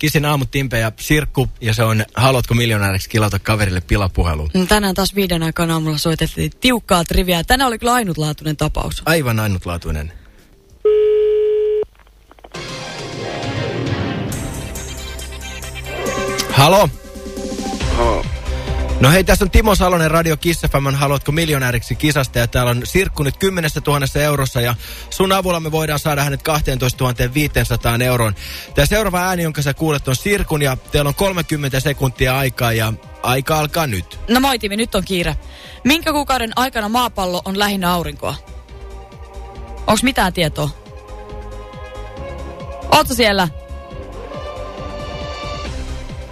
Kissin aamutimpe ja Sirkku, ja se on Haluatko miljonääriksi kilata kaverille pilapuhelu. Mm, Tänään taas viiden aikaan aamulla soitettiin tiukkaa triviaa. Tänään oli kyllä ainutlaatuinen tapaus. Aivan ainutlaatuinen. Halo? Halo. No hei, tässä on Timo Salonen Radio Kiss FM, Haluatko miljonääriksi kisasta ja täällä on Sirkku nyt 10 000 eurossa ja sun avulla me voidaan saada hänet 12 500 euroon. Tämä seuraava ääni, jonka sä kuulet on Sirkun ja teillä on 30 sekuntia aikaa ja aika alkaa nyt. No moi Timi, nyt on kiire. Minkä kuukauden aikana maapallo on lähinnä aurinkoa? Onks mitään tietoa? Ootko siellä?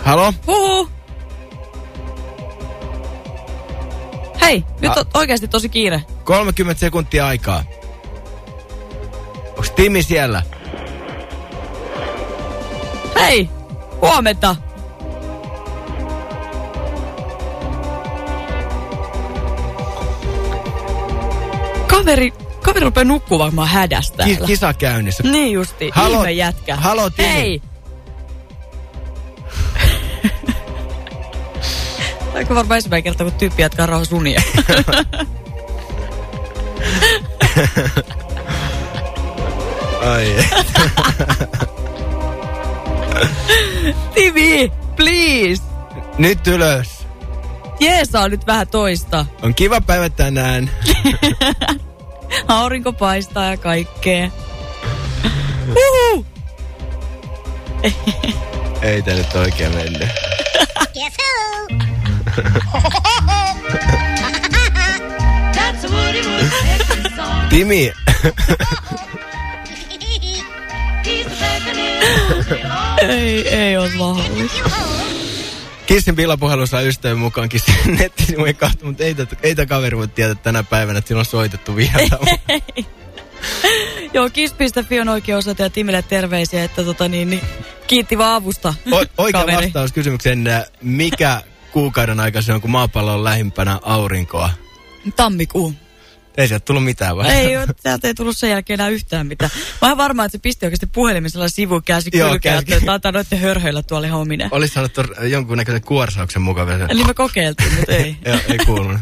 Halo? Huhu! Hei, nyt on oikeasti tosi kiire. 30 sekuntia aikaa. Onks Timi siellä? Hei! Huomenta! Kaveri, kaveri rupeaa nukkumaan varmaan hädästä Ki- kisa käynnissä. Niin justi, Halo- ihme jätkä. Halo, Timi. Hei! Aika varmaan ensimmäinen kerta, kun tyyppi jatkaa rauhassa unia. Ai. Timi, please! Nyt ylös. Jeesaa nyt vähän toista. On kiva päivä tänään. Aurinko paistaa ja kaikkea. Uhu! Ei tää nyt oikein mennyt. Timi. Ei, ei ole mahdollista. Kissin pilapuhelu saa ystävän mukaan Kissin nettisivujen kautta, mutta ei, tätä- ei tämä kaveri voi tietää tänä päivänä, että sillä on soitettu vielä. Joo, kiss.fi on oikea osoite ja Timille terveisiä, että tota niin, niin kiitti vaan avusta. O- oikea kaveri. vastaus kysymykseen, mikä kuukauden aika se on, kun maapallo on lähimpänä aurinkoa? Tammikuu. Ei sieltä tullut mitään vai? Ei ole, täältä ei tullut sen jälkeen enää yhtään mitään. Mä oon varma, että se pisti oikeasti puhelimen sellainen sivukäsi kylkeä, että taitaa noitten hörhöillä tuolla ihan omine. Olisi sanottu jonkunnäköisen kuorsauksen mukaan. Eli me kokeiltiin, mutta ei. Joo, ei kuulunut.